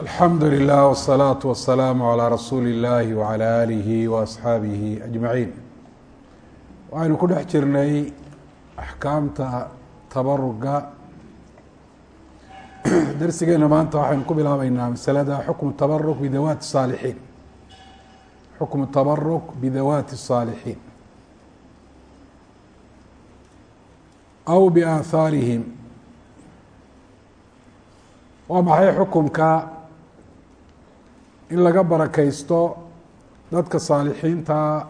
الحمد لله والصلاة والسلام على رسول الله وعلى آله وأصحابه أجمعين ajmaciin waxaynu ku dhex jirnay axkaamta tabaruga darsigeena maanta waxaynu ku bilaabeynaa masalada xukmu tabaruk bidawaati saalixiin. Xukmu tabaruk bidawaati saalixiin. Aw biaahaarihim waa maxay xukumka in laga barakaysto dadka saalixiinta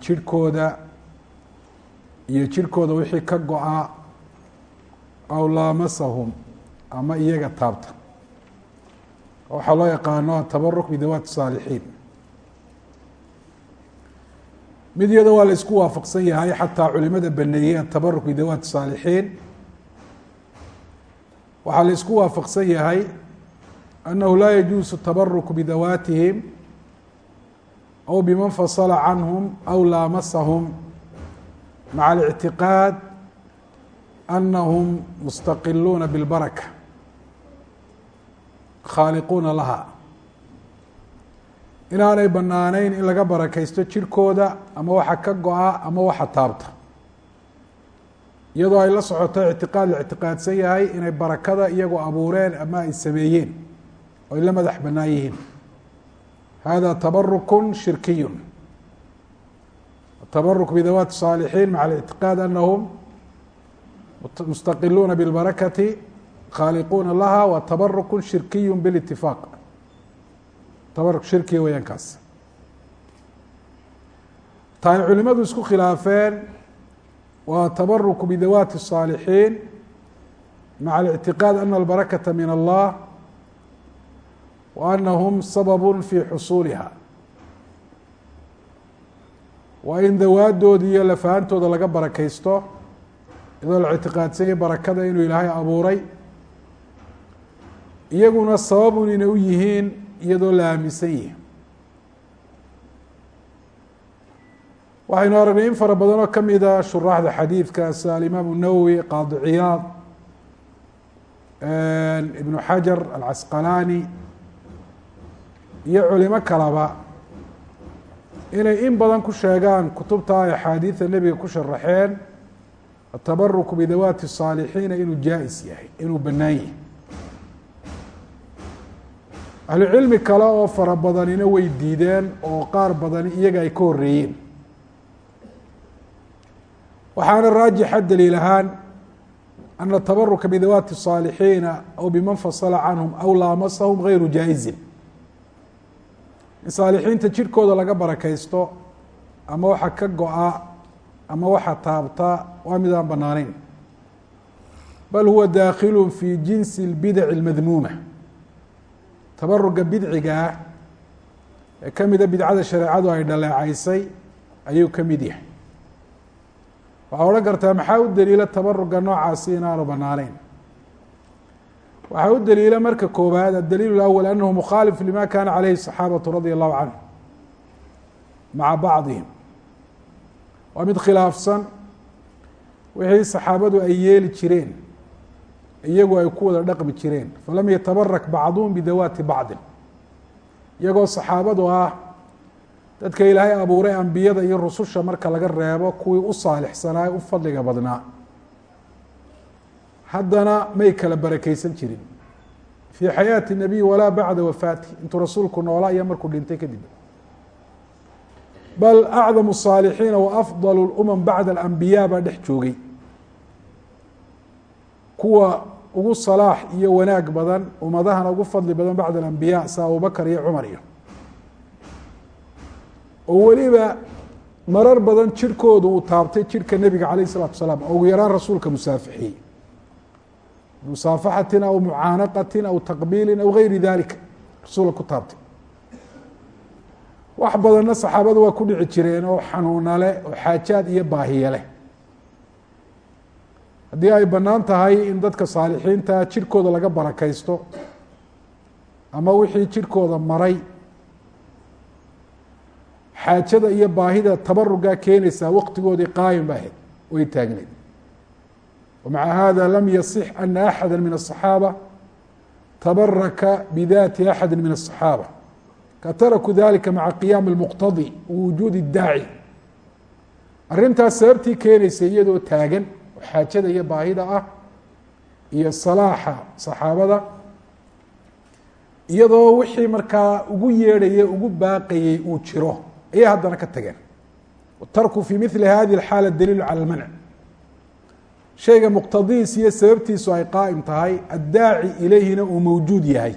jirhkooda iyo jirhkooda wixii ka go-a aw laamasahum ama iyaga taabta. Waxaa loo yaqaano atabaruk bidawaati saalixiin. Mid iyado waa la isku waafaqsan yahay xataa culimada baneeyey atabaruk bidawaati saalixiin. Waxaa la isku waafaqsan yahay أنه lا يجuز التبرك بdawاtهم أو بmن فصل عنهم أو lاmسهم مع الاعتiقاad أنهم مستقiلuuna بالبركة khاaliquuna laha inaanay banaaneyn in laga barakaysto jirhkooda ama waxa ka go-a ama waxa taabta iyadoo ay la socoto اعtiqاad la اعtiqاadsan yahay inay barakada iyagoo abuureen ama ay sameeyeen oy la madax banaan yihiin hada tabaruk shirkiy atabaruk bidawaati الصاalixiin maca الاعtiqاad anahum mustaqiluuna bاlbarakati khaaliquuna laha wa tabaruk shirkiy bاlاtifaaq tabaruk shirkiya weyaan kaas taay culimadu isku khilaafeen waa tabaruk bidawaati الصاalixiin maca الاعtiqاad ana اlbarakata min allah وأنهم sabب في xusuuliha waa in dawaadoodi iyo lafaantooda laga barakaysto iyadoo la اعtiqaadsanyay barakada inuu ilaahay abuuray iyaguna sababun inay u yihiin iyadoo la aaminsan yihi waxaynu aragnay in fara badan oo kamida shuraaxda xadiidka sida alimaam الnawwi qaadi ciyaad ibn xajar alcasqalaani iyo culimo kaleba inay in badan ku sheegaan kutubta ay axaadiida nebiga ku sharaxeen atabaruku bidawaati الصaalixiina inuu jaa-is yahay inuu bannaan yahay ahlu cilmi kale oo fara badanina way diideen oo qaar badani iyaga ay ka horeeyeen waxaana raajixa daliil ahaan ana atabaruka bidawaati الصaalixiina aw biman fasala canhum aw laamasahum gayru jaa-izin in saalixiinta jirhkooda laga barakaysto ama waxa ka go-a ama waxa taabta waa mid aan banaaneyn bal huwa daakilu fi jinsi اlbidaci اlmadmuuma tabaruga bidciga ah ee kamida bidcada shareecadu ay dhaleecaysay ayuu ka mid yahay. Waxaa odhan kartaa maxaa u daliila tabaruga noocaasi inaanu banaaneyn waxaa u daliila marka koobaad adaliil اأwl anahu mukhaalif lima kana caleyhi الصaxaabaةu radia الlahu canhu maca bacdihim waa mid khilaafsan wixii saxaabadu ay yeeli jireen iyagu ay ku wada dhaqmi jireen falam yatabarak bacduhum bidawaati bacdin iyagoo saxaabadu ah dadka ilaahay abuuray ambiyada iyo rususha marka laga reebo kuwii u saalixsanaa u fadliga badnaa haddana may kala barakeysan jirin fii xayaati الnabiy walaa bacda wafaati intuu rasuulku noolaa iyo markuu dhintay kadib bal acdamu الصaalixiina waafضal اlumam bacda alambiyaa baa dhex joogay kuwa ugu salaax iyo wanaag badan ummadahana ugu fadli badan bacda alambiya sa abubakar iyo cumar iyo oo weliba marar badan jirhkoodu uu taabtay jirhka nebiga calayh الsalatu asalaam oo ugu yaraan rasuulka musaafixiyey musaafaxatin aw mucaanaqatin aw taqbiilin aw gayri dalika rasuula ku taabtay. Wax badanna saxaabadu waa ku dhici jireen oo xanuuna leh oo xaajaad iyo baahiye leh. Haddii ay bannaan tahay in dadka saalixiinta jirhkooda laga barakaysto ama wixii jirhkooda maray xaajada iyo baahida tabarugaa keenaysaa waqtigoodii qaayim ba ahayd way taagneed ومعa hذا lm يصح أن أحadا من الصحاaبة tabaraka bidati axadi min الصaxaabة ka tarakuu dalika maca qiyaam الmuqtadي wujuudi الdaaci arrintaas sababtii keenaysa iyadoo taagan oo xaajada iyo baahida ah iyo salaaxa saxaabada iyadoo wixii markaa ugu yeedhayay ugu baaqayey uu jiro ayay haddana ka tageen tarku fi mili hadi اxaala daliilu calى اlmanc shayga muqtadiis iyo sababtiisu ay qaa'im tahay addaaci ilayhina uu mawjuud yahay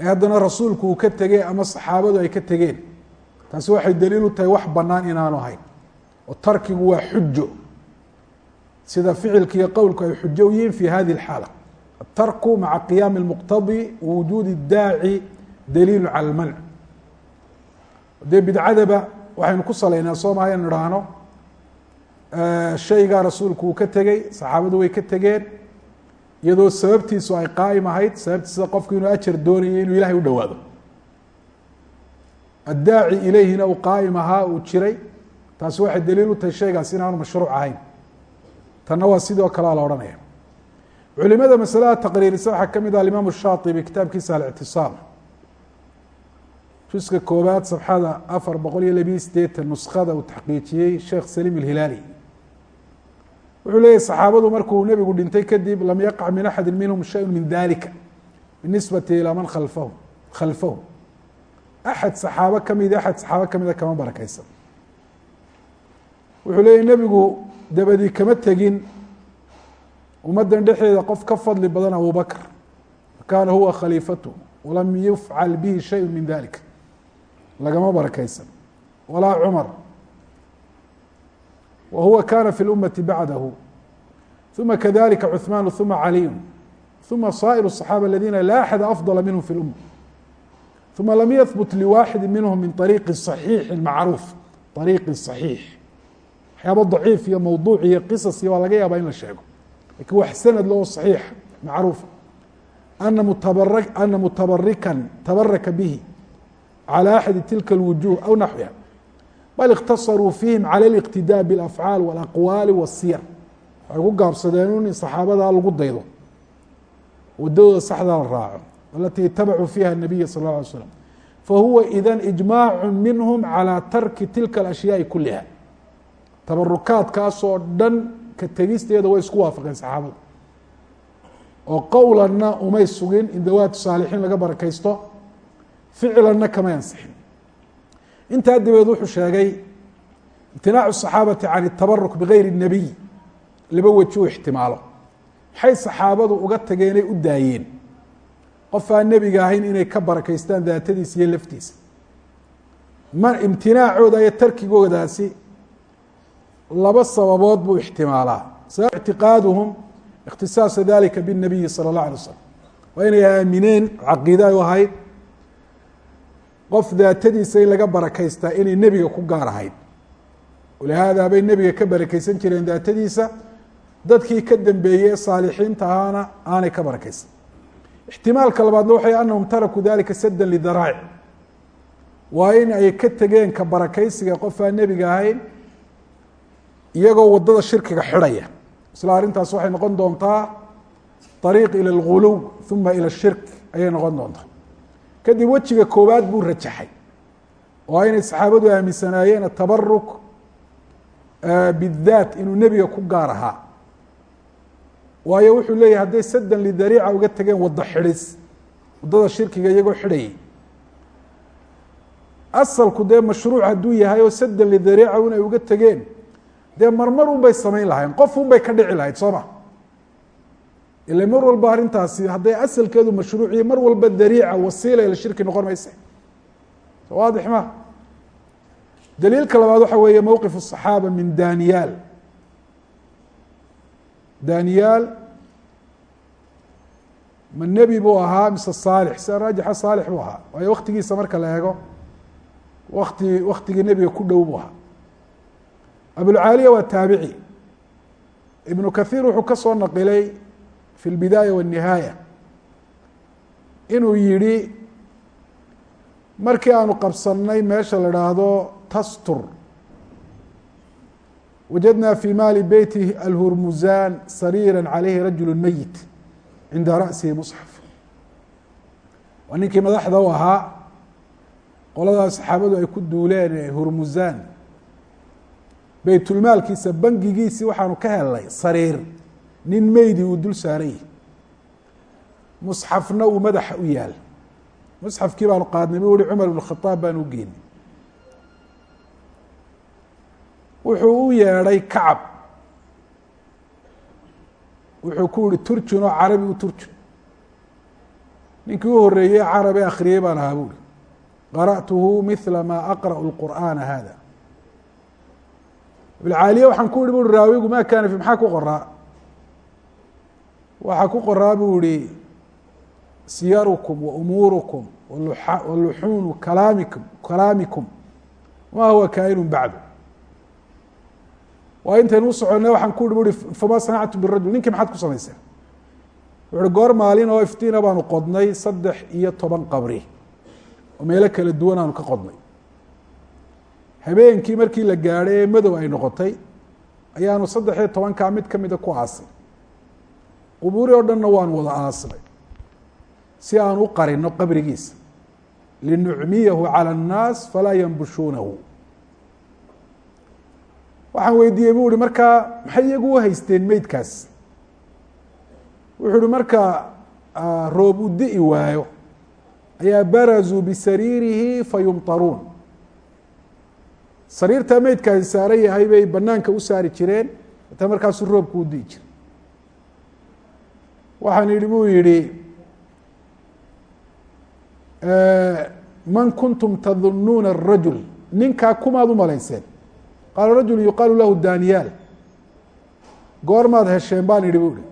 ee haddana rasuulku uu ka tegey ama saxaabadu ay ka tegeen taasi waxay daliil u tahay wax bannaan inaanu ahayn oo tarkigu waa xujo sida ficilka iyo qowlku ay xujo u yihiin fi hadi اlxaala atarku maca qiyaami اlmuqtadi wujuudi اdaaci daliilu calى اlmanc dee bidcadaba waxaynu ku salaynaa soo maha inu idhaahno shaygaa rasuulku uu ka tegey saxaabadu way ka tegeen iyadoo sababtiisu ay qaa'im ahayd sababtiisa qofku inuu ajar doonayay inuu ilahay u dhowaado. Addaaci ilayhina uu qaa'im ahaa uu jiray. Taasi waxay daliil u tahay shaygaas inaanu mashruuc ahayn. Tanna waa sidoo kalea la odhanaya. Culimada masalada taqriirisa waxaa ka mid ah alimaam shaatibi kitaabkiisa alictisaam. Juska koobaad safxada afar boqol iyo labiyo sideetan nuskada uu taxqiijiyey sheekh saliim ilhilaali wuxuu leeyahy saxaabadu markuu nebigu dhintay kadib lam yaqac min axadi minhum shayu min dalika binisbati ilaa man kalfahu khalfahu. Axad saxaabo ka mid axad saxaabo kamida kama barakeysan wuxuu leeyahy nebigu dabadii kama tegin ummaddan dhexdeeda qof ka fadli badan abubakr kaana huwa khaliifatu walam yufcal bihi shayu min dalik lagama barakeysan walaa cumar wa huwa kana fi اlummati bacdahu ثuma kadalika cuثman ثuma caliyu ثuma saaئر الصaxaabة اladina la axada afضla minhm fi اluma ثuma lam yahbut liwaxidi minhm min طariiqi صaxiixi macruuf طariiqi صaxiix waxyaaba daciif iyo mawduuc iyo qisas iyo waa laga yaabaa in la sheego lakin wax sanad loo صaxiix macruufa ana mutabara ana mutabarikan tabaraka bihi calى axadi tilka اlwujuh aw naxwiha bal اkhtasaruu fiihim calى اliqtidاء bاlafcaal wاlaqwaali wالsiyar waxay ku gaabsadeen in saxaabadaa lagu daydo wadadooda saxda la raaco alati itabacuu fiiha الnabiya sal اله alay slam fahuwa ida iجmaac minhm calى tarki tilka اlأshyaai kuliha tabarukaadkaasoo dhan ka tegisteeda way isku waafaqeen saxaabadu oo qowlanna umay sugin in dawaatu saalixiin laga barakaysto ficlanna kamay ansixin intaa dabeed wuxuu sheegay imtinaacu saxaabati can itabaruk bigayri الnabiy laba weji u ixtimaalo maxay saxaabadu uga tageenay u daayeen qof aan nebiga ahayn inay ka barakaystaan daatadiisa iyo laftiisa ma imtinaacooda iyo tarkigoodaasi laba sababood buu ixtimaalaa sabab ictiqaaduhum ikhtisaasa dalika bالnabiyi salى الlaه alay slam waa inay aamineen caqiida ay u ahayd qof daatadiisa in laga barakaystaa inay nebiga ku gaar ahayd. Walihaada bay nebiga ka barakeysan jireen daatadiisa dadkii ka dambeeyey ee saalixiinta ahaana aanay ka barakeysan ixtimaalka labaadna waxay anahum tarakuu dalika saddan lidaraa'ic. Waa in ay ka tegeen ka barakaysiga qof aan nebiga ahayn iyagoo waddada shirkiga xidhaya. Isla arrintaas waxay noqon doontaa ariiq ila alguluw uma ila shirk ayay noqon doontaa kadib wejiga koowaad buu rajaxay. Oo inay saxaabadu aaminsanaayeen atabaruk bidaat inuu nebiga ku gaar ahaa. Waayo wuxuu leeyahy hadday sadan lidariica uga tegeen waddo xidhis. Waddada shirkiga iyagoo xidhayay asalku dee mashruuc hadduu yahay oo sadan lidariica inay uga tegeen dee marmar un bay samayn lahayn qof un bay ka dhici lahayd soo ma ila mar walba arrintaasi hadday asalkeedu mashruuciyo mar walba dariica wasiila ila shirki noqon mayse waadix ma daliilka labaad waxa weeye mowqif الصaxaaba min daniyaal daniyaal ma nebi buu ahaa mise saalix sida raajixa saalix buu ahaa waayo waktigiisa marka la eego wakti waktigii nebiga ku dhow buu ahaa abulcaaliya waa taabici ibnu kathiir wuxuu ka soo naqilay fi اlbidaaya wالnihaaya inuu yihi markii aanu qabsanay meesha la dhaahdo tastur wajadna fi maali beyti alhurmuzan sariira عalayhi rajul meyit cinda ra'sihi musxaf waa ninkii madaxda u ahaa qoladaas saxaabadu ay ku duuleen ee hurmusaan baytulmaalkiisa bangigiisii waxaanu ka helnay sariir nin meydi uu dul saaranyah musxafna uu madaxa u yaal. Musxafkii baanu qaadnay bu uhi cumar ibn khadaab baanu u geynay wuxuu u yeedhay kacab. Wuxuu ku yihi turjun oo carabi u turjun. Ninkii u horeeyey carabi akhriyey baan ahaa buuri qara'tuhu mila ma aqra'u lqur'aana hada ibncaaliye waxaan ku ihi bui raawigu ma kaana fi maxaa ku qoraa waxaa ku qoraa buu ihi siyarukum wa umuurukum wa luxuunu kalaamikum kalaamikum. Ma huwa kaa'inu bacdu. Waa intaynu u soconnay waxaan ku bui fama sanactu birajul ninkii maxaad ku samayseen wuxuuhi goor maalin oo iftiina baanu qodnay saddex iyo toban qabri oo meelo kala duwan aanu ka qodnay. Habeenkii markii la gaadhay ee madow ay noqotay ayaanu saddex iyo tobankaa mid kamida ku aasay qubuuri oo dhanna waanu wada aasnay si aan u qarino qabrigiisa linucmiyahu calى الnaas falaa yanbushuunahu waxaan weydiiyey bu uhi markaa maxay iyagu u haysteen meydkaas wuxuu uhi marka roob u di'i waayo ayaa barazuu bisariirihi fayumطaruun sariirtaa meydkaasi saaran yahay bay banaanka u saari jireen ta markaasuu roobku u di'i jiray waxaan yihi buu yihi man kuntum tadunuuna الrajul ninkaa kumaad u malayseen qaala rajul yuqaalu lahu daniyaal goormaad hesheen baan idhi bu ihi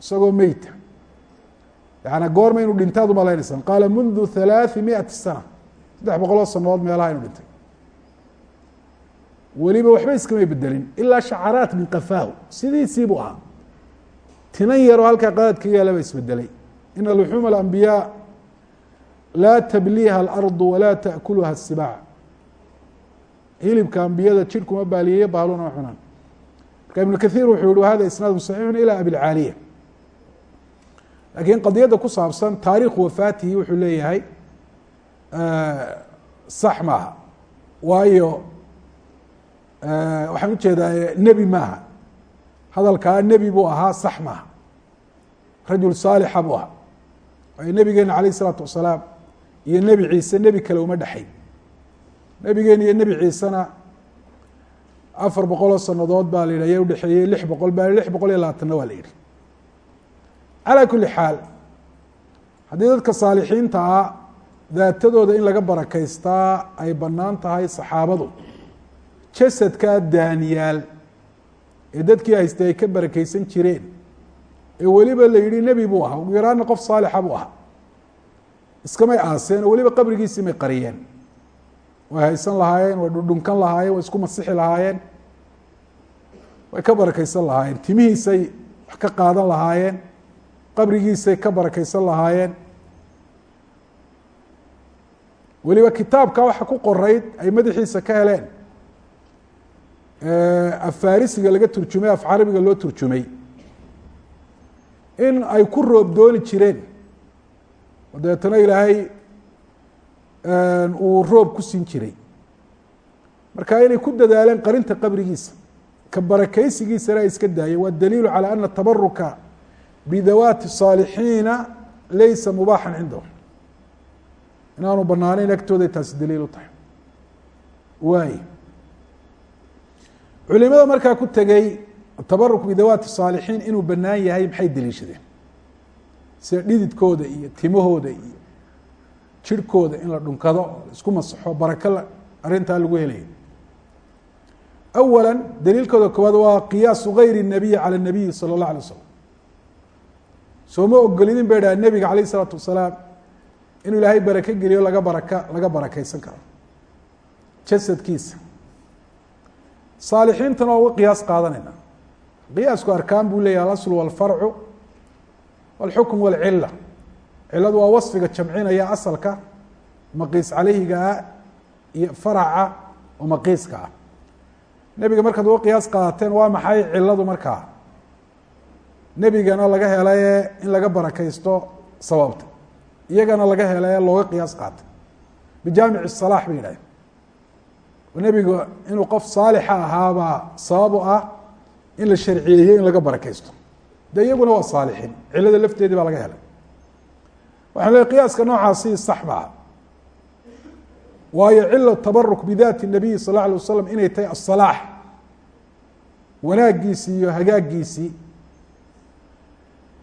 isagoo meyta yaani goorma inuu dhintaad u malaynaysaan qaala mundu halaaثi miati sana saddex boqoloo sanood meelaha inuu dhintay weliba waxba iskamay bedelin ilaa shacaraat min kafaahu sidiisii buu ahaa tinan yaroo halkaa qadaadka yaalaba isbedelay. Ina luxuuma alambiyaa laa tabliiha alardu walaa taakuluha asibaac hilibka ambiyada jidhkuma baaliyeyo baaluna cunaan. Marka ibnu kathiir wuxuu yihi hada isnaadu saxiixun ilى abilcaaliya lakiin qadiyadda ku saabsan taariikhu wafaatihi wuxuu leeyahay sax maaha. Waayo waxaan u jeedaa nebi maaha hadalkaa nebi buu ahaa sax maaha rajul saalixa buu ahaa. Waayo nebigeena alayh isalaatu wasalaam iyo nebi ciise nebi kale uma dhexay nebigeena iyo nebi ciisena afar boqoloo sanadood baa la yidhi aya udhexeeyey lix boqol ba lix boqol iyo labaatanna waa la yidhi. Calaa kuli xaal haddii dadka saalixiinta ah daatadooda in laga barakaystaa ay bannaan tahay saxaabadu. Jasadkaa daaniyaal ee dadkii haystay ay ka barakeysan jireen. Ee weliba la yihi nebi buu ahaa. Ugu yaraana qof saalixa buu ahaa. Iskamay aaseen oo weliba qabrigiisii may qariyeen. Way haysan lahaayeen way dhudhunkan lahaayeen way isku masixi lahaayeen. Way ka barakeysan lahaayeen. Timihiisay wax ka qaadan lahaayeen. Qabrigiisay ka barakeysan lahaayeen. Weliba kitaabka waxa ku qorayd ay madaxiisa ka heleen afarisiga laga turjumay af carabiga loo turjumay. In ay ku roob dooni jireen. Oo dabeetana ilaahay uu roob ku siin jiray. Marka inay ku dadaaleen qarinta qabrigiisa ka barakaysigiisana iska daayay waa daliilu calى ana tabaruka bidawaati saalixiina laysa mubaaxan cindahum inaanu banaanayn agtooday taasi daliil u tahay. Waay culimada markaa ku tegey tabaruk bidawaati saalixiin inuu banaan yahay maxay deliishadeen? Sida dhididkooda iyo timahooda iyo jirhkooda in la dhunkado la isku masaxo barako la arrintaa lagu helaya awala daliilkooda koowaad waa qiyaasu gayri nabiyi cala nabiyi sala اllah alay waslam sooma ogolidin bay dhaha nebiga alayh isalaatu wasalaam inuu ilaahay barako geliyo laga baraka laga barakeysan karo. Jasadkiisa saalixiintana waa uga qiyaas qaadanayna. Qiyaasku arkaan buu leeyahy alaslu walfarcu walxukm walcila ciladu waa wasfiga jamcinaya asalka maqiis calayhiga ah iyo faraca oo maqiiska ah. Nebiga markaad uga qiyaas qaadateen waa maxay ciladu markaa? Nebigana laga helaye in laga barakaysto sababta. Iyagana laga helaye looga qiyaas qaatay bijaamic salaax bay yidhahdeen nebigu inuu qof saalixa ahaabaa sabab u ah in la sharciyeeyo in laga barakeysto de iyaguna waa saalixiin cilada lafteedii baa laga helay. Waxaan leey qiyaaska noocaasi sax maaha waayo cila tabaruk bidaati nabiy sal alla alay wasalam inay tahay asalaax wanaagiisii iyo hagaagiisii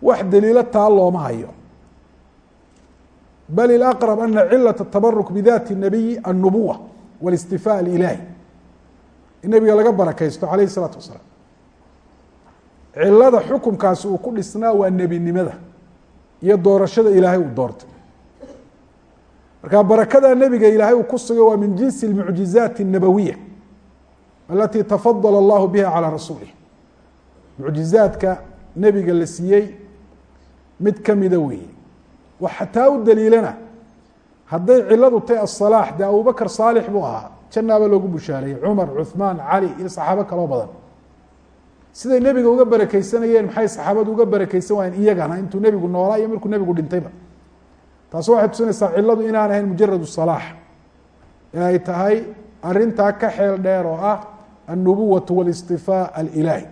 wax daliilo taa looma hayo. Bal ilaqrab ana cilaة tabaruk bidaati nabiyi annubuwa wاlistifaa alilahi in nebiga laga barakeysto alayh الsalaatu wasalaam cilada xukumkaasi uu ku dhisnaa waa nebinimada iyo doorashada ilaahay uu doortay marka barakada nebiga ilaahay uu ku sugay waa min jinsi اlmucjizaati الnabawiya alati tafadala allahu biha calى rasuulih mucjizaadka nebiga la siiyey mid kamida weeye wax xataa u daliilana hadday ciladu tahay asalaax dee abubakr saalix buu ahaa janaaba loogu bushaareeyey cumar cuثmaan cali iyo saxaabo kaloo badan. Siday nebiga uga barakeysanayeen maxay saxaabadu uga barakeysan waayeen iyagana intuu nebigu noolaa iyo markuu nebigu dhintayba. Taasi waxay tusinaysaa ciladu inaan ahayn mujarad salaax ee ay tahay arintaa ka xeel dheer oo ah alnubuwatu wاlistifaa alilaahi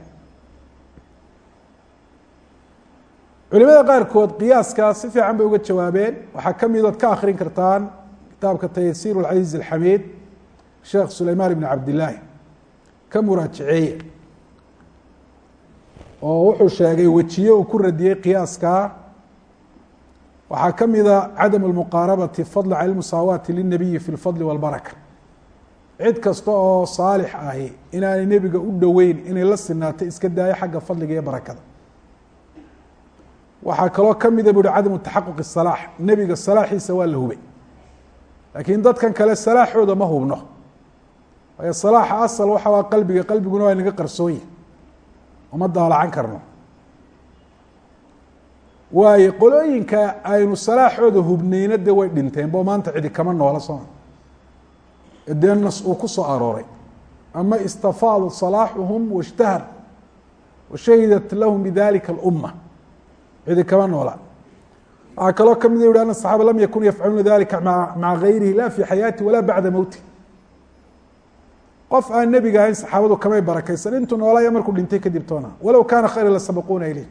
culimada qaarkood qiyaaska si fiican bay uga jawaabeen waxaa kamid ood ka akrin kartaan kitaabka taysiir اlcaziiz اlxamiid sheekh sulaymaan ibn cabdillaahi ka muraajaceeye oo wuxuu sheegay wejiye uu ku radiyey qiyaaskaa waxaa kamida cadam اlmuqaarabati fadla cala musaawaati linabiyi fi اlfadli wاlbaraka cid kasta oo saalix ahi inaanay nebiga u dhoweyn inay la sinaato iska daayo xagga fadliga iyo barakada waxaa kaloo kamida bu uhi cadamu taxaquq salaax nebiga salaaxiisa waa la hubay. Laakiin dadkan kale salaaxooda ma hubno. Waayo salaaxa asal waxa waa qalbiga qalbiguna waa inaga qarsoonya uma daalacan karno. Waayo qolooyinka aynu salaaxooda hubnayna dee way dhinteen bo maanta cidi kama noola sooma dee nas uu ku soo arooray. Ama istafaada salaaxuhum washtahar washahidat lahum bidalika اlumma cidi kama noola. Waxaa kaloo ka mid ah yihahn صaxaaba lam yakun yafcaluuna dalika maca gayrihi la fi xayaati walaa bacda mowti qof aan nebiga ahayn saxaabadu kamay barakaysan intuu noolaayo markuu dhintay kadib toona. Walow kaana khayra lasabaquuna ileyh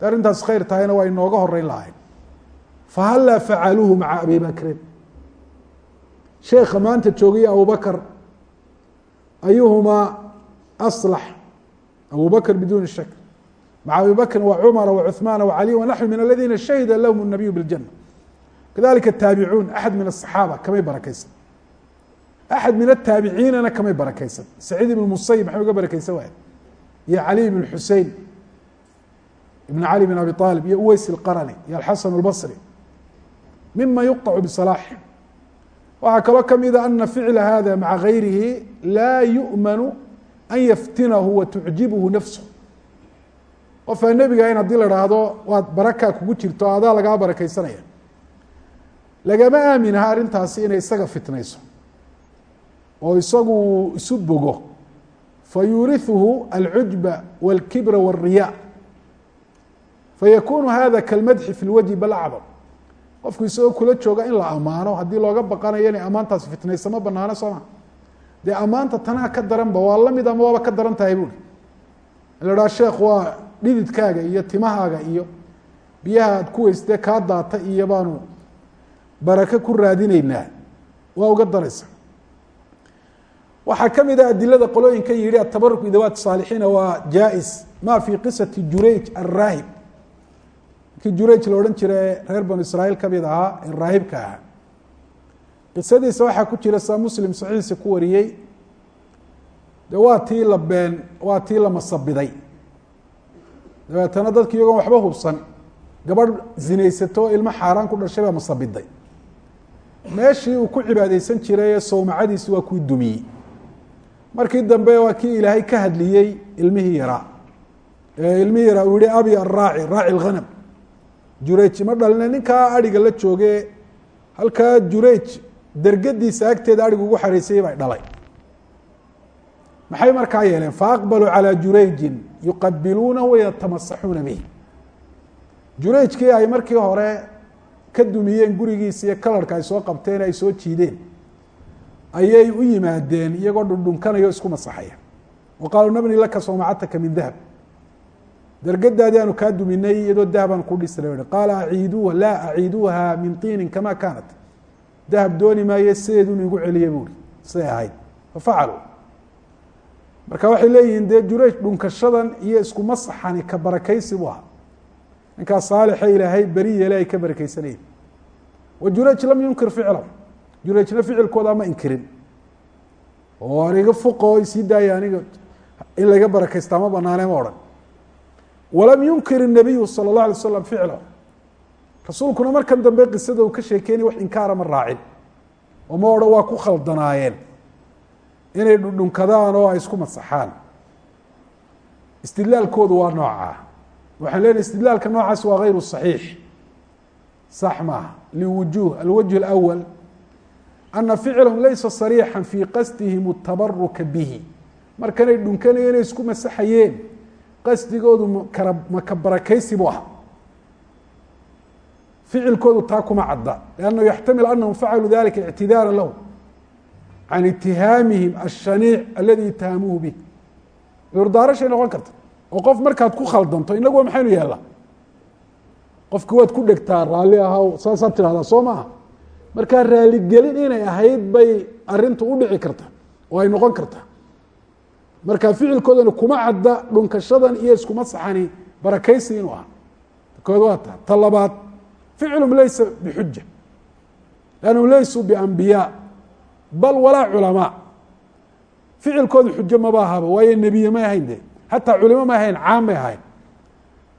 de arrintaas khayr tahayna waa inooga horeyn lahayn. Fahallaa facaluuhu maca abi bakrin? Sheekha maanta joogaya abubakr ayuhumaa aslax? Abubakr biduuni shak maca abi bakrin wa cumara wa cuثmaana wa caliy wanaxwi min aladina shahida lahum الnabiyu biاljana kadalika الtaabicuun axad min الصaxaaba kamay barakeysan axad min ataabiciinana kamay barakeysan saciid ibn musayib maxay uga barakeysan waaya iyo cali ibn xusein ibn cali bn abi aalib iyo uweys اlqarani iyo alxasan اlbصri mima yuqطacu bisalaaxi waxaa kaloo kamida ana ficla hada maca gayrihi laa yu'manu an yaftinahu wa tucjibhu nafsu qofaa nebiga in haddii la haahdo waad baraka kugu jirto adaa lagaa barakeysanaya lagama aaminaha arrintaasi inay isaga fitnayso oo isagu isu bogo fayuriثuhu alcujba wاlkibra wالriya fayakunu hada kalmadxi fi lwajhi bal acdam qofku isagoo kula jooga in la ammaano haddii looga baqanayo inay ammaantaasi fitnayso ma banaano sooma dee ammaanta tanaa ka daranba waa lamid ama waaba ka daran tahay buuri in la dhaha sheekh waa dhididkaaga iyo timahaaga iyo biyaha aad ku weysdee kaa daata iyo baanu barake ku raadineynaa waa uga daraysa. Waxaa ka mid a adilada qolooyinka yihi atabaruk bidawaat saalixiina waa jaa-is. Ma fi qisati jurayj araahib kii jurayj la odhan jira ee reer banu israa'iil ka mid ahaa ee raahibka ahaa. Qisadiisa waxaa ku jira saa muslim saxiixiisa ku wariyey de waa tii la been waa tii la masabiday dabeetana dadki iyagoon waxba hubsan. Gabadh zinaysato ilmo xaaraan ku dhashay baa masabiday. Meeshii uu ku cibaadeysan jiray ee sowmacadiisi waa kuwii dumiyey. Markii dambe waa kii ilaahay ka hadliyey ilmihii yaraa. Ee ilmihii yaraa uu yihi abi araaci raaci lghanam jurayj ma dhalina ninkaa adhiga la jooge. Halkaa jurayj dergadiisa agteeda adhiga ugu xareysayay bay dhalay. Maxay markaa yeeleen? Faaqbaluu calىa jurayjin yuqabiluunahu wayatamasaxuuna bih jurayjkii ay markii hore ka dumiyeen gurigiisa iyo kalarhka ay soo qabteen ay soo jiideen ayay u yimaadeen iyagoo dhundhunkanaya isku masaxaya. Wa qaaluu nabni laka sawmacataka min dahab. Dargadaadii aanu kaa duminay iyadoo dahabaan ku dhisna qaala aciiduuha laa aciiduuha min tiinin kama kaanat. Dahab dooni maaye sideedun igu celiya buuri siday ahayd. Fafacaluu marka waxay leeyihiin dee jurayj dhunkashadan iyo isku masaxani ka barakaysi bu ahaa ninkaa saalixa ilaahay beri yeele ay ka barakeysanayeen wa jurayj lam yunkir ficlahu jurayjna ficilkooda ma inkirin oo aniga fuqo isii daaya aniga in laga barakaystaa ma banaane ma odhan walam yunkir الnabiyu salى الlaه alay slam ficlahu rasuulkuna markan dambe qisada uu ka sheekeynay wax inkaara ma raacin oo ma odhan waa ku khaldanaayeen inay dhundhunkadaan oo ay isku masaxaan istidlaalkoodu waa noocaa waxaan leenahy istidlaalka noocaas waa غayru صaxiix sax maaha liwujuh alwجه الأول ana ficlahum laysa صarيixا fii qasdihim الtabaruka bihi markanay dhunkanaya inay isku masaxayeen qasdigoodu mkara maka barakaysi bu aha ficilkoodu taa kuma cadda لأnnahu yaxtamil anahum facaluu dalika اctidaara lahu can itihaamihim الshaniic aladi itahamuuhu bih cudurdaarashay noqon karta oo qof markaad ku khaldanto inaguwa maxaynu yeelaa qofki waad ku dhegtaa raalli ahaw saasaad tidhahdaa soo maaha markaa raaligelin inay ahayd bay arintu u dhici karta oo ay noqon karta marka ficilkoodana kuma cadda dhunkashadan iyo iskuma saxani barakaysi inuu aha kood waa ta ta labaad ficlum laysa bixuja lannu laysuu biambiyaa bal walaa culamaa ficilkoodu xujo maba ahaba waayo nebiye may ahayn de. Xataa culimo may ahayn caam may ahayn.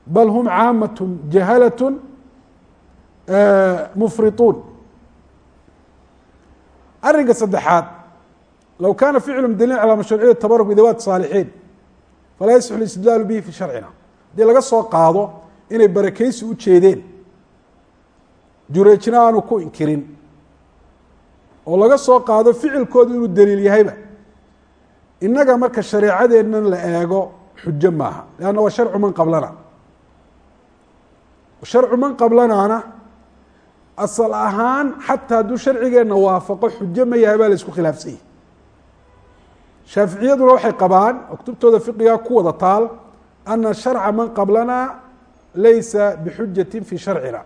Bal hum caamatun jahalatun eh, mufrituun. Arrinka saddexaad low kaana ficlu daliil calaa mashruuciyati tabaruk bidawaat saalixiin falaa yasixu istidlaalu bihi fi sharcina. Haddii laga soo qaado inay barakeysi u jeedeen jureejina aanu ku inkirin oo laga soo qaado ficilkoodu inuu daliil yahayba. Inaga marka shareecadeennan la eego xujo maaha. Lanna waa sharcu man qablana. Sharcu man qablanaana asal ahaan xataa hadduu sharcigeenna waafaqo xujo ma yahay baa la isku khilaafsan yahi shaaficiyaduna waxay qabaan oo kutubtooda fiqiga ku wada taal ana sharca man qablana laysa bixujati fi sharcina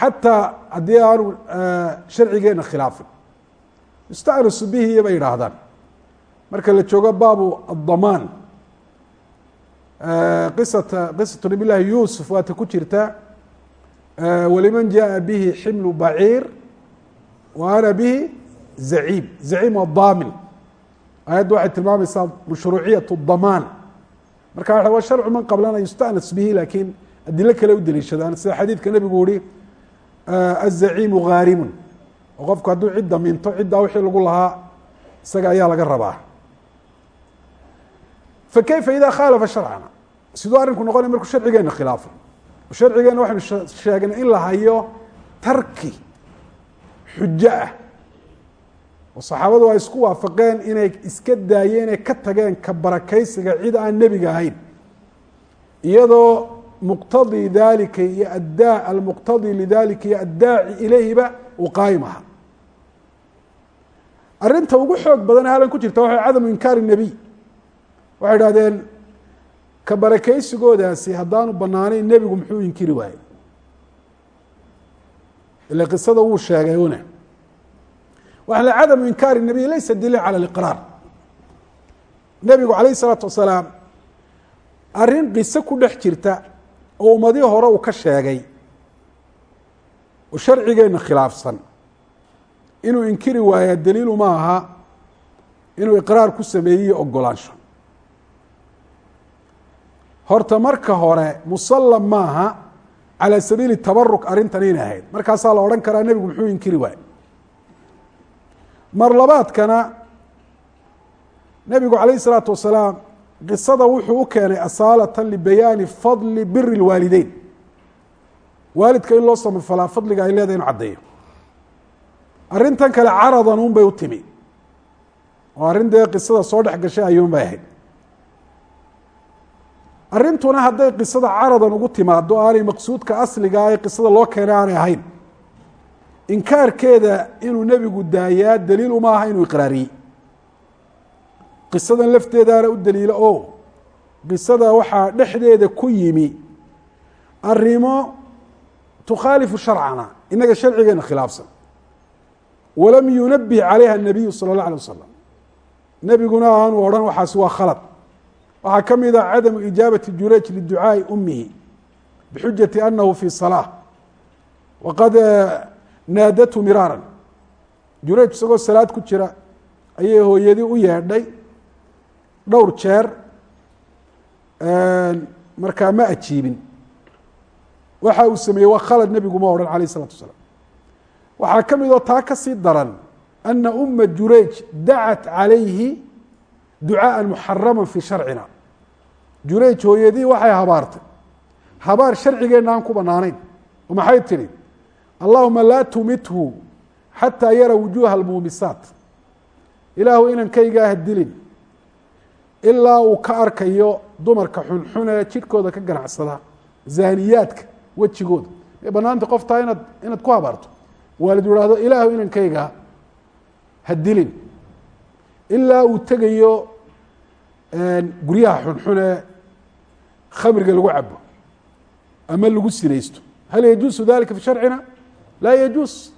xataa haddii aanu sharcigeena khilaafin. Yustacnasu bihi bay yidhaahdaan. Marka la joogo baabu adamaan qisata qisatu nabiy llahi yuusuf waata ku jirta waliman jaءa bihi ximlu baciir wa ana bihi zaciim. Zaciim waa daamin ayadda waxay tilmaamaysaa mashruuciyat damaan marka waa sharcu man qablana yustanas bihi lakiin adilo kale u deliishadaan sida xadiidka nebigu yihi azaciimu gaarimun oo qofku hadduu cid daminto ciddaa wixii lagu lahaa isaga ayaa laga rabaa fakayfa ida khaalafa sharcana siduu arrinku noqonaya markuu sharcigeena khilaafo sharcigeena waxaynu sheegnay in la hayo tarki xujo ah oo saxaabadu ay isku waafaqeen inay iska daayeen inay ka tageen ka barakaysiga cid aan nebiga ahayn iyadoo muqtadii dalika iyo adda almuqtadii lidalika iyo addaaci ilayhiba uu qaayim aha. Arrinta ugu xoog badan halan ku jirta waxay cadamu inkaari nebiy waxay idhahdeen ka barakaysigoodaasi haddaanu banaanayn nebigu muxuu inkiri waayey? Ila qisada wuu sheegay una waxa la cadamu inkaari nebiy laysa daliil cala liqraar nebigu calayh isalaatu wasalaam arrin qiso ku dhex jirta oo ummadihi hore uu ka sheegay oo sharcigeenna khilaafsan. Inuu inkiri waayaa daliilu ma aha inuu iqraar ku sameeyey ogolaansho horta marka hore musallam maaha calaa sabiili tabaruk arrintan inay ahayd. Markaasaa la odhan karaa nebigu muxuu inkiri waayay mar labaadkana nebigu calayh isalaatu wasalaam qisada wuxuu u keenay asaalatan libayaani fadli biri اlwaalideyn waalidka in loo samafalaa fadliga ay leedahay inu caddeeyo. Arrintan kale caradan un bay u timi. Oo arrin dee qisada soo dhex gashay ayuun bay ahayd. Arrintuna hadday qisada caradan ugu timaado aanay maqsuudka asliga ee qisada loo keenay aanay ahayn. Inkaarkeeda inuu nebigu daayaa daliil uma aha inuu iqraariyey qisadan lafteedaana u daliilo o qisada waxaa dhexdeeda ku yimi arrimo tukhaalifu sharcana inaga sharcigeena khilaafsan walam yunabih calayha الnabiyu salى اllah alيه wasalam nebiguna aanu odhan waxaasi waa khalad waxaa ka mid a cadamu ijaabati jurayj liducaaءi umihi bixujati anahu fi salaaة waqad naadathu miraaran jurayj isagoo salaad ku jira ayay hooyadii u yeedhay dhowr jeer markaa ma ajiibin waxa uu sameeyey waa khalad nebigu ma odhan alayh الsalatu wasalaam waxaa ka mid oo taa ka sii daran ana uma jurayj dacat calayhi ducaaءa muxarama fi sharcina jurayj hooyadii waxay habaartay habaar sharcigeenna aan ku banaanayn oo maxay tidhi allahuma laa tumithu xataa yara wujuuha almuumisaat ilaahu inankaygaa ha dilin ilaa uu ka arkayo dumarka xunxun ee jidhkooda ka ganacsada zaaniyaadka wejigooda. May banaanta qoftaa inaad inaad ku habaarto. Waalid ihahdo ilaahu inankayga ha dilin. Ilaa uu tegayo guryaha xunxun ee khamriga lagu cabo ama lagu sinaysto hal yajuusu dalika fi sharcina? Laa yajuus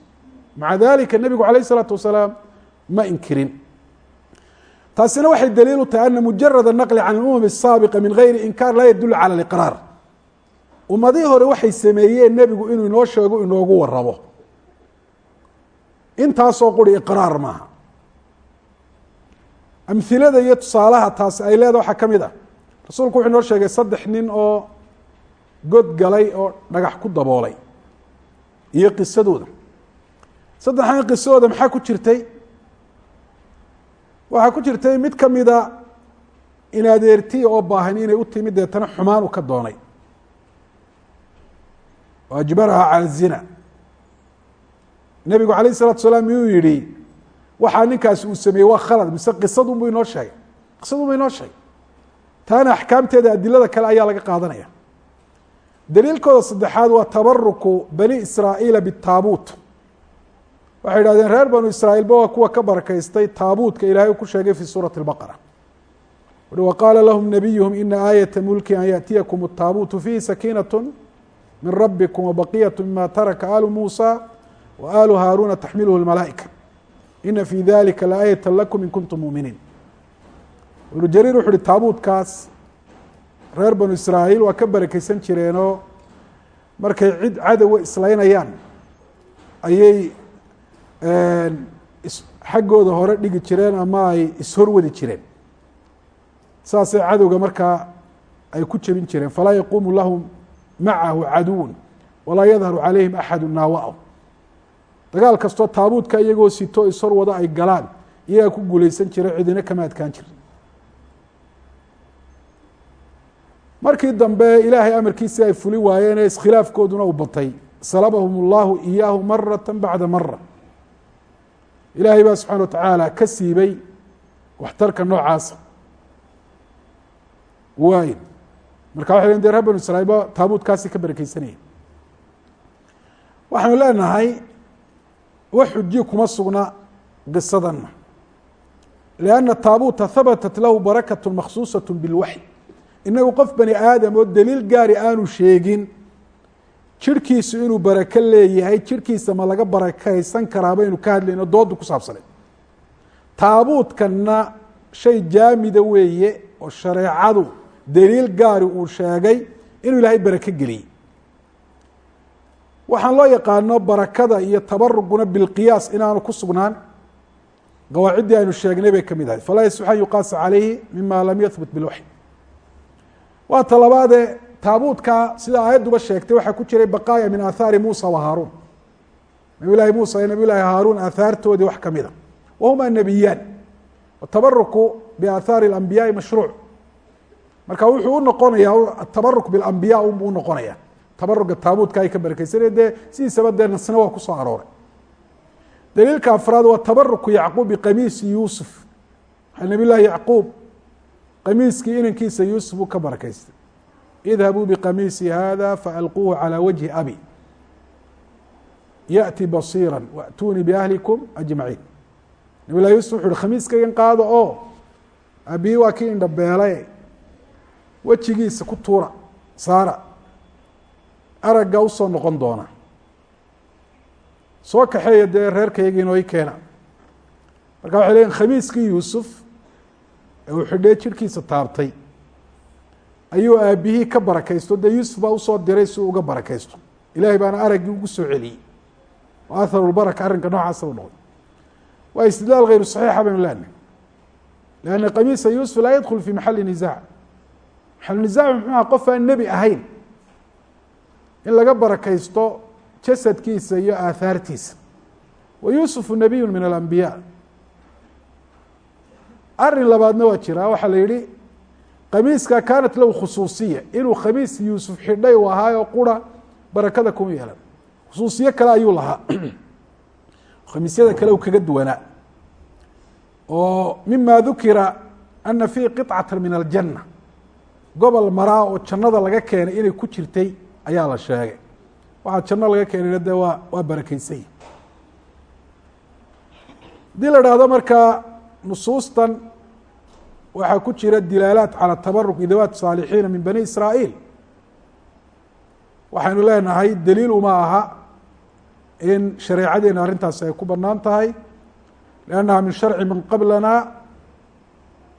maca dalika nebigu alayh الsalaatu wasalaam ma inkirin taasina waxay daliil u tahay ana mujarad الnaqli can اlumam الsaabiqa min gayri inkaar laa yadul calى اliqraar ummadihii hore waxay sameeyeen nebigu inuu inoo sheego inoogu waramo intaasoo quri iqraar maaha amhilada iyo tusaalaha taasi ay leeda waxaa ka mid ah rasuulku wuxuu inoo sheegay saddex nin oo god galay oo dhagax ku daboolay iyo qisadooda saddexdan qisadooda maxaa ku jirtay Waxaa ku jirtay mid kamida in adeertiya oo baahan inay u timid deetana xumaan u ka doonay. O ajbaraha cala zina. Nebigu alayh الsalatu salaam miyuu yihi waxaa ninkaasi uu sameeyey waa khalad. Mise qisadun bu inoo sheegay. Qisadun bu inoo sheegay. Taana axkaamteeda adilada kale ayaa laga qaadanaya. Daliilkooda saddexaad waa tabaruku bani israa'iila bitaabuut waxay idhahdeen reer banu israa'iilba waa kuwa ka barakaystay taabuutka ilahay uu ku sheegay fi suurati اlbaqara ui waqaala lahum nabiyuhum ina aayata mulki an yaأtiyakum الtaabuutu fiihi sakiinaة min rabikum wabaqiyaة mima taraka alu muusa wa alu haaruuna taxmiluhu اlmalaa'ika ina fi dalika laayata lakum in kuntum muuminiin ibnu jariir wuxu uhi taabuutkaas reer banu israa'iil waa ka barakeysan jireenoo markay cid cadowa islaynayaan ayay xaggooda hore dhigi jireen ama ay ishorwadi jireen. Saasay cadowga markaa ay ku jebin jireen. Falaa yaquumu lahum macahu caduwun walaa yadharu calayhim axadu naawa dagaal kastoo taabuutka iyagoo sito ishor wado ay galaan iyagaa ku guuleysan jiray cidina kama adkaan jira markii dambe ilaahay amarkiisii ay fuli waayeene iskhilaafkooduna u batay. Salabahum اllahu iyaahu marata bacda mara ilaahay baa subxana watacaala ka siibay waxtarka noocaasa waay marka waxay len de reer banu israiil ba taabuutkaasi ka barakeysanaya waxaanu leenahay wax xuji kuma sugna qisadana lianna taabuuta habatat lahu barakaة maksuusaة bilwaxy inagu qof bani aadam oo daliil gaari aanu sheegin jirhkiisu inuu barako leeyahay jirhkiisa ma laga barakeysan karaa baynu ka hadlayno doodu ku saabsanay. Taabuutkanna shay jaamida weeye oo shareecadu daliil gaari uu sheegay inuu ilaahay barako geliyey waxaan loo yaqaano barakada iyo tabaruguna bilqiyaas inaanu ku sugnaan. Qawaaciddii aynu sheegnay bay ka mid ahay falaa yasix an yuqaasa calayhi mima lam yahbut bilwaxy waa ta taabuutka sida aayadduba sheegtay waxaa ku jiray baqaaya min aathaari muusa wa haaruun. Nabiy llaahi muusa iyo nabiy llaahi haaruun aathaartoodii wax kamida wahuma nebiyaan watabaruku biaathaari اlambiyaai mashruuc. Marka wuxuu u noqonaya atabaruk bilambiya unbuu unoqonaya tabaruga taabuutka ay ka barakeysanaya dee sidiisaba dee nasna waa ku soo arooray. Daliilka afraad waa tabaruku yacquub biqamiisi yuusuf. Waxaa nabiy llaahi yacquub qamiiskii inankiisa yuusuf uu ka barakeystay idhabuu biqamiisi hada faalquuhu calى wajhi abi yaأti basiira waأtuunii biahlikum ajmaciin nabi lah yuusuf wuxu uhi khamiiskaygan qaada oo abiyi waa kii indhabeelay wejigiisa ku tuura saara aragga usoo noqon doona soo kaxeeya dee reerkayga inoo i keena marka waxay leyiin khamiiskii yuusuf ee uu xidhee jirhkiisa taabtay ayuu aabihii ka barakaysto. Dee yuusuf baa u soo diray si uu uga barakaysto. Ilahay baana araggii ugu soo celiyey. O atharu lbaraka arrinka noocaasa u noqday. Waa istidlaal hayru saxiixa baynu leenahy lanna qamiisa yuusuf laa yadkul fi maxali nisaac maxalu nisaac muxuu aha qof aan nebi ahayn. In laga barakaysto jasadkiisa iyo aahaartiisa wa yuusufu nabiyu min alambiya arrin labaadna waa jiraa. Waxaa la yihi khamiiska kaanat lahu khusuusiya. Inuu khamiis yuusuf xidhay u ahaayo qura barakada kuma yeelan. Khusuusiyo kale ayuu lahaa. Khamiisyada kale uu kaga duwanaa. Oo mima dukira ana fiihi qiطcata min aljanna. Gobol maraa oo jannada laga keenay inay ku jirtay ayaa la sheegay. Waxaa janno laga keenayna de waa waa barakeysanya haddii la dhahdo markaa nusuustan waxaa ku jira dilaalaat calى tabaruk bidawaat saalixiina min bani israa'iil waxaynu leenahay daliil uma aha in shareecadeena arrintaasi ay ku banaan tahay liannaha min sharci man qablana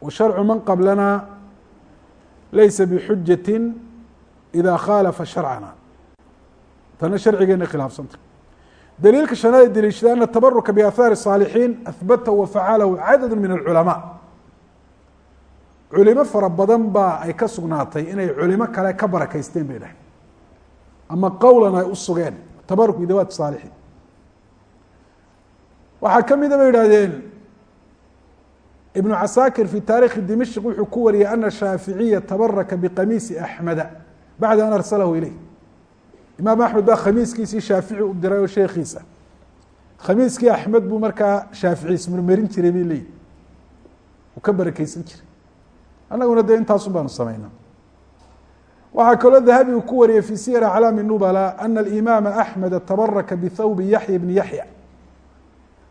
wa sharcu man qablana laysa bixujati ida khaalafa sharcana tana sharcigeena khilaafsanta daliilka shanaad ee deliishada ana tabaruka biaahaari الصaalixiin ahbatahu wa facalahu cadad min alculamaa culimo fara badan baa ay ka sugnaatay inay culimo kale ka barakaysteen bay dhahay ama qowlan ay u sugeen tabaruk bidawaat saalixiin. Waxaa ka mida bay yihahdeen ibnu casaakir fi taarikhi dimashq wuxuu ku wariyey ana shaaficiya tabaraka biqamiisi axmeda bacda an arsalahu ileyh imaam axmed baa khamiiskiisii shaafici u diray oo sheekhiisa. Khamiiskii axmed buu markaa shaafici ismarmarin jiray bay leeyihi uu ka barakeysan jiray annaguna dee intaasun baanu samayna waxaa kaloo dahabi uu ku wariyey fi siyar aclaami nubala ana alimaama axmeda tabaraka bithawbi yaxya bni yaxya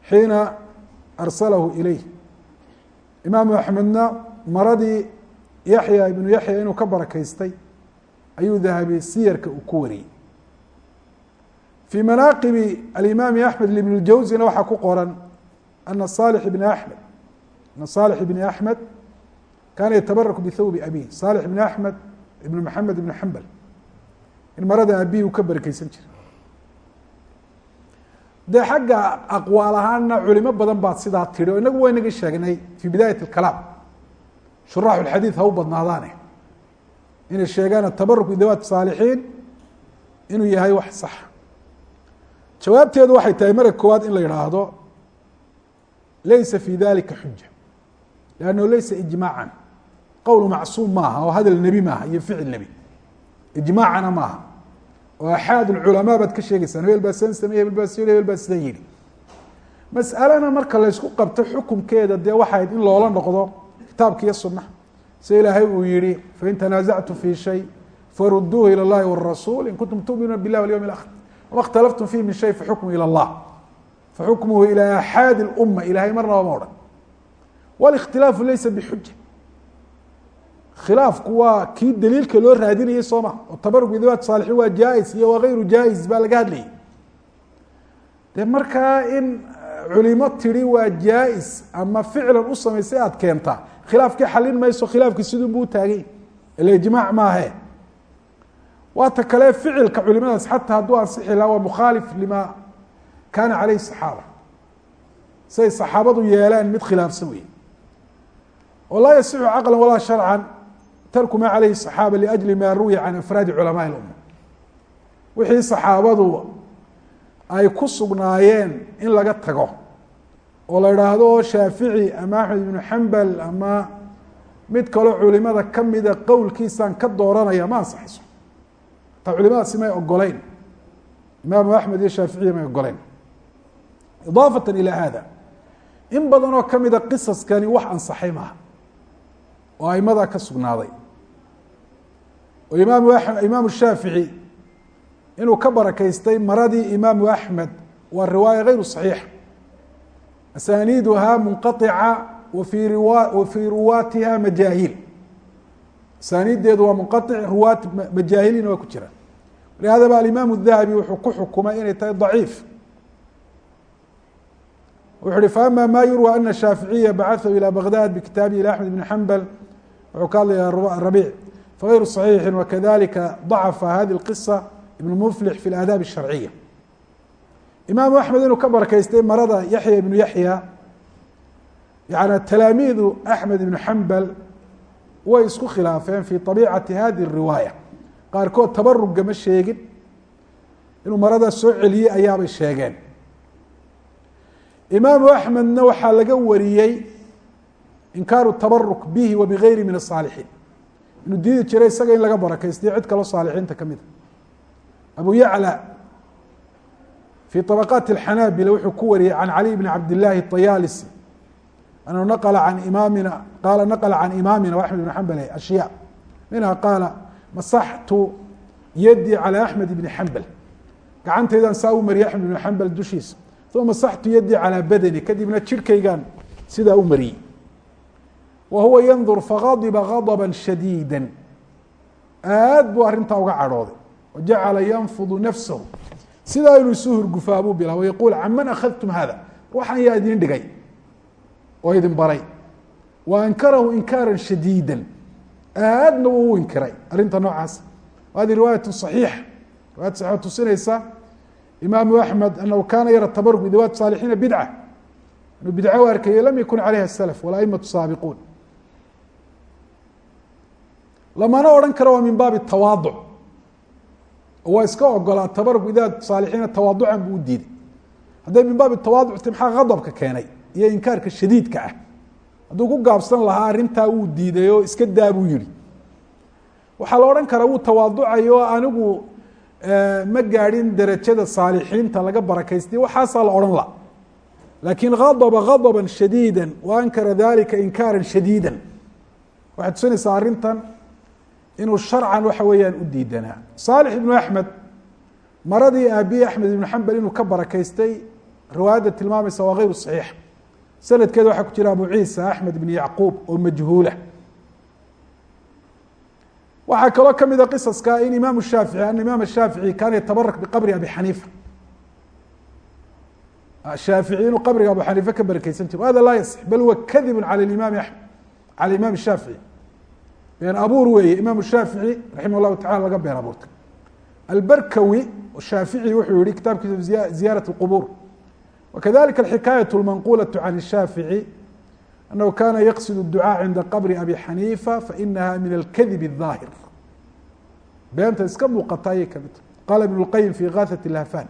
xiina arsalahu ileyh imaamu axmedna maradii yaxya ibnu yaxya inuu ka barakaystay ayuu dahabi siyarka uu ku wariyey fii manaaqibi alimaami axmed ibn اljawzina waxaa ku qoran ana salix ibn axmed ana salix ibni axmed kaana yatabaraku bithawbi abih salix ibn axmed ibn maxamed ibn xambal in marada abihi uu ka barakeysan jiray dee xagga aqwaal ahaanna culimo badan baad sidaa tidhi oo inagu waynaga sheegnay fii bidaayat اkalaam shuraaxu xadiid ha u badnaadaane inay sheegaan atabaruk bidawaat saalixiin inuu yahay wax sax jawaabteedu waxay tahay marag koowaad in la yidhaahdo laysa fi dalika xuja lannahu laysa ijmaacan qowl macsuum maaha oo hadal nebi maaha iyo ficil nebi ijmaacana maaha oo axaad culamaa baad ka sheegeysaan hebel baa sidan sameye hebel baa si hebel baa sidan yidhi mas'alana marka laysku qabto xukumkeeda dee waxay in loola noqdo kitaabka iyo sunaha si ilaahay uu yihi fain tanaasactum fi shay faruduuhu ilى اllahi wالrasuul in kuntum tuminuuna biاlah walyوم اآkhir wama اkhtalaftum fiih min shay faxukmu ilى اllah faxukmuhu ilى axaadi اluma ilahay marnaba ma odhan wاlاkhtilaafu laysa bxuja khilaafku waa kii daliilka loo raadinayay soo ma. Oo tabaruk bidawaat saalixiin waa jaa-is iyo waa gayru jaa-is baa laga hadlayay. Dee markaa in culimo tidhi waa jaa-is ama ficlan u samaysay aada keentaa khilaafkii xalin mayso khilaafkii sidunbu u taagay. Ila ijmaac maahe waata kale ficilka culimadaas xataa hadduu ansixi laha waa mukhaalif lima kaana caleyhi saxaaba. Siay saxaabadu tarku maa caleyhi saxaaba liajli ma ruwiya can afraadi culamaa lumma wixii saxaabadu ay ku sugnaayeen in laga tago oo la idhaahdo shaafici ama axmed ibnu xambal ama mid kaloo culimada kamida qowlkiisaan ka dooranaya ma ansaxayso. Hataa culimadaasi may ogoleyn imaamu axmed iyo shaaficiya may ogoleyn idaafatan ilaa hada in badan oo kamida qisaskani wax ansaxay maaha oo aimadaa ka sugnaaday oo imaam imaamu shaafici inuu ka barakaystay maradii imaamu axmed waa riwaaya gayru صaxiixa asaniiduhaa munqaطica wafii riwa wa fii ruwaatiha majaahiil asaniiddeedu waa munqaطic ruwaat majaahiliina waa ku jiraan walihada ba alimaam الdahabi wuxuu ku xukumay inay tahay ضaciif wuxu uhi faama ma yurwى ana shaaficiya bacaثahu ilى baghdad bkitaabihi ilى axmed bn xambal wuxuu ka hadlaya rabic fغayru صaxiixi wakadalika ضacfa hadi اlqisa ibn muflix fi اlaadaab الsharciya imaamu axmed inuu ka barakaystay marada yaxya ibnu yaxya yani talaamiidu axmed ibnu xambal way isku khilaafeen fi طabiicati hadi الriwaaya qaarkood tabaruga ma sheegin inuu maradaas soo celiyey ayaabay sheegeen imaamu axmedna waxaa laga wariyey inkaaru tabaruk bihi wa bigayri min الصaalixiin inuu diidi jiray isaga in laga barakaystiyo cid kaloo saalixiinta ka mida abu yaclى في طبقات الحناaبلة wuxuu ku wariyey عن علي بن عبد اللahi الطyالسي أنه نقل عن imaamina qال نقل عن imaamina وأحمد بن حنبل أشhyاء minها qاaل مسحت يdي على أحمد بن حنبل gacantaydan saa u mariyey أحمد بن حنبل dushiisa ثuma مسحtu يdي عalى bdني kadibna jirhkaygan sidaa u mariyey وهو ينظر فغضب غضبا شديدا. aad buu arrintaa uga cadhooday wajacala yanfudu nafsahu sidaa inuu isu hurgufaa buu bilaaba yaquul canman akhadtum hada waxaan yaa idin dhigay oo idin baray wa ankarahu inkaaran shadiida aadna wuu u inkiray arrinta noocaas hadi riwaayat صaxiixa riwayat tusinaysa imaamu axmed anahu kaana yara tabaruk bidiwaat saalixiina bidca inuu bidco u arkayay lam yakun calayha salaf wala aimatu saabiquun lamana odhan karo waa min baabi tawaaduc. Waa iska ogolaa tabaruk bidaat saalixiina tawaaducan buu u diiday. Hadday min baabi tawaaduc ti maxaa qadabka keenay? Iyo inkaarka shadiidka ah. Hadduu ku gaabsan lahaa arrintaa wuu diiday oo iska daa buu waxaa la odhan karaa wuu tawaaducayo anigu ma gaadhin derajada saalixiinta laga barakaystay. Waxaasaa la odhan la laakiin gadba gadba shadiida wa ankara dalika inkaaran shadiida waxay tusinaysaa arrintan inuu sharcan waxa weeyaan u diidanaa saalix ibnu axmed maradii aabiye axmed ibnu xambal inuu ka barakaystay riwaayadda tilmaamaysa waa gayru saxiix sanadkeeda waxaa ku jira abu ciisa axmed ibn yacquub oo majhuula waxaa kaloo kamida qisaska in imaamu shaafici ana imaam shaafici kaana yatabarak biqabri abi xaniifa shaafici inuu qabriga abu xaniife ka barakeysan jiro hada laa yaصix bal huwa kadibu calى imaami amed calى imaam shaafici been abuur weeye imaamu shaafici raximah اllahu tacala laga been abuurtay albarkawi shaafici wuxuu yihi kitaabkiisa ziyaaraة اqbuur wakadalika alxikaayaة اlmanqulaة can الshaafici أنه kاna yqصd الدعاء عinda qبر أbي xنيiفة faإnaha min الkذب الظاahir beenta iska muuqata ayay kamid qala iبن الqyم في غاثة الhafan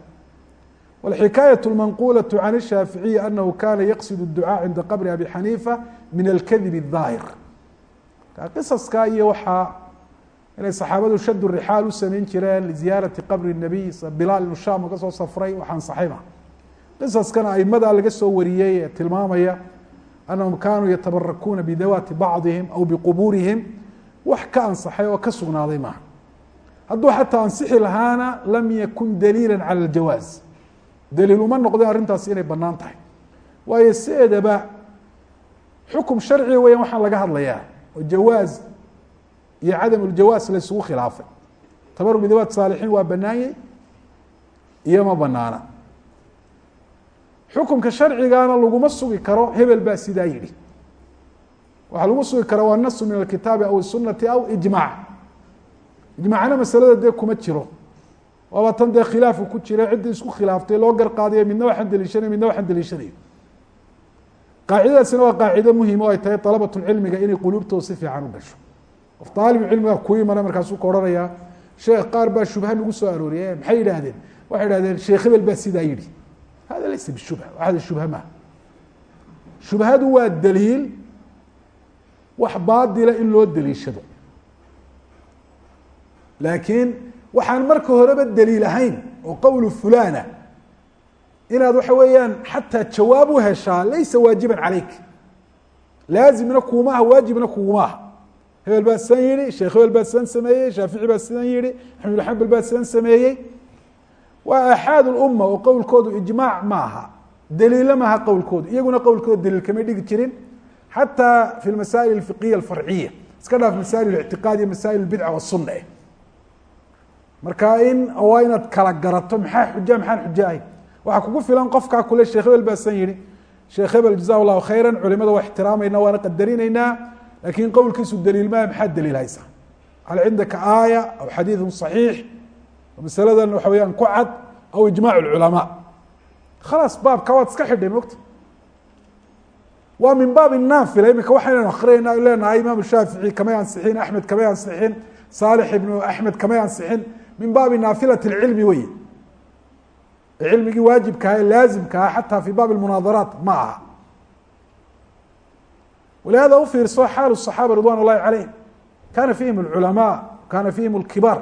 والxikاية المنqulaة عن الشhاaفiعي أنه kana yqصd الدعاء عinda qبر أbي xنيiفة min الkذب الظاahir qisaska iyo waxaa inay saxaabadu shad rixaal u sameyn jireen liziyaarati qabri nabiy bilaal inu sham laga soo safray waxaan saxiiba. Qisaskana aimada laga soo wariyey ee tilmaamaya anahum kaanuu yatabarakuuna bidawaati bacdihim aw biqubuurihim. Wax ka ansaxay oo ka sugnaaday maaha hadduu xataa ansixi lahaana lam yakun daliila cala aljawaaz. Daliil uma noqdeen arrintaasi inay bannaan tahay. Waayo sideedaba xukum sharci weyan waxaan laga hadlayaa oo jawaaz iyo cadam uljawaaz la isugu khilaafay. Tabaruk bidawaat saalixiin waa bannaanyey iyo ma banaana xukunka sharcigaana laguma sugi karo hebel baa sidaa yihi waxaa lagu sugi kara waa nasu min alkitaabi aw sunati aw ijmac ijmacna masalada dee kuma jiro. Waaba tan dee khilaafu ku jira ciddii isku khilaaftay loo gar qaadayo midna waxaan deliishanayo midna waxaan deliishanayo qaacidadaasina waa qaacido muhiim o ay tahay dalabatulcilmiga inay quluubtooda si fiican u gasho. Qof daalibu cilmiga ku imana markaasuu ka odhanayaa sheekh qaar baa shubha nagu soo arooriyay maxay yidhaahdeen? Waxay idhahdeen sheekh hebel baa sidaa yidhi. Hada laysa bishubha waxada shubha maha shubhadu waa daliil wax baadila in loo deliishado laakiin waxaan marka horeba daliil ahayn oo qowlu fulana inaad waxa weeyaan xataa jawaab heshaa laysa waajiban caleyk laazimna kuuma waajibna kuguma hebel baa sidan yihi sheekh hebel baa sidan sameeyey shaafici baa sidan yihi axmed xambal baa sidan sameeyey. Waa axaad lumma oo qowlkoodu ijmaac ma aha daliilo maaha qowlkoodu. Iyaguna qowlkooda daliil kamay dhigi jirin. Xataa fi masaa'il اfiqiya alfarciya. Iska dhaaf masaa'il اictiqaad iyo masaa'il bidca wasuna eh marka in waa inaad kala garato maxaa xuja maxaan xuja ahay waxaa kugu filan qofkaa kule sheekh hebel baa san yihi sheekh hebel jaza llahu khayra culimada waa ixtiraamayna waana qadarinaynaa lakin qowlkiisu daliil maa maxaa daliil haysa hal cindaka aaya aw xadiidu صaxiix masaladan waxa weyaan ku cad aw ijmac اculamaa khalaas baabka waad iska xidhay mogta waa min baab naafila imika waxaynu akriyayna leenahay imaam shaafici kamay ansixin axmed kamay ansixin saalix ibnu axmed kamay ansixin min baabi naafilat اcilmi wey cilmigii waajibkaha ee laazimkaha xataa fi baab اmunaadaraat ma aha walihada ufiirso xaal الصaxaaba ridwan اllahi calayhim kana fihim اlculamaa kana fihim اlkibaar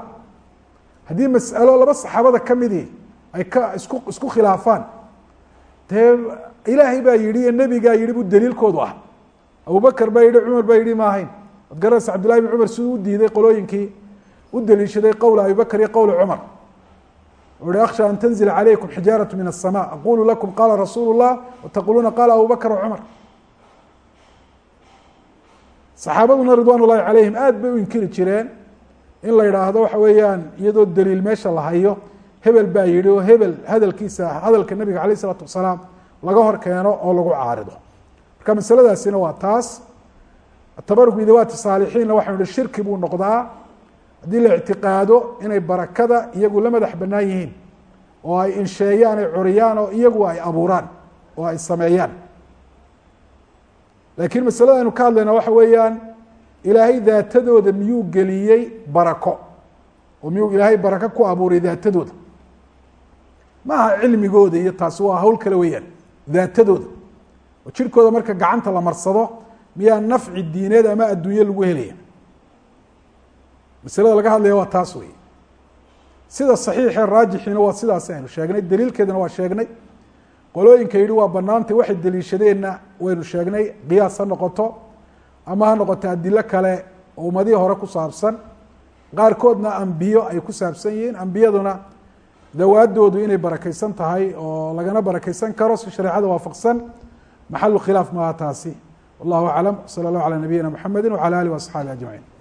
haddii mas'alo laba saxaabada kamidii ay ka isku isku khilaafaan dee ilaahay baa yihi iyo nebigaa yihi buu daliilkoodu ah abubakr baa yihi cumar baa yihi ma ahayn ad garanaysa cabdillahi bn cumar siduu u diiday qolooyinkii u daliishaday qowla abi bakr iyo qowla cumar u hi akhsha an tanzila calaykum xijaaraة min الsma aqulu lakum qala rasuulu الlah wataquluuna qala abu bakr wcumar saxaabaduna ridwan ullahi calayhim aad bay u inkiri jireen in la yidhaahdo waxa weeyaan iyadoo daliil meesha la hayo hebel baa yihi oo hebel hadalkiisa hadalka nabiga alayh isalaatu wasalaam laga hor keeno oo lagu caarido marka masaladaasina waa taas atabaruk bidawaati saalixiinna waxanu hi shirki buu noqdaa haddii la ictiqaado inay barakada iyagu la madax banaan yihiin oo ay insheeyaan ay curiyaan oo iyagu ay abuuraan oo ay sameeyaan. Laakiin masalada aynu ka hadlayna waxa weeyaan ilaahay daatadooda miyuu geliyey barako? Oo miyuu ilaahay barako ku abuuray daatadooda? Ma aha cilmigooda iyo taasi waa hawl kale weeyaan daatadooda. Oo jirkooda marka gacanta la marsado miyaa nafci diineed ama adduunye lagu helaya masalada laga hadlaya waa taas wey sida saxiixee raajixiina waa sidaas aynu sheegnay daliilkeedana waa sheegnay. Qolooyinka yihi waa banaantay waxay daliishadeenna waynu sheegnay qiyaas ha noqoto ama ha noqoto adilo kale oo hore ku saabsan. Qaarkoodna ambiyo ay ku saabsan yihiin ambiyaduna dawaadoodu inay barakeysan tahay oo lagana barakeysan karo si shareecada waafaqsan. Maxalu khilaaf maaha taasi. Wallahu aclam sala allahu calaa nabiyina mxamedi wacala alih waasxaabi ajmaciin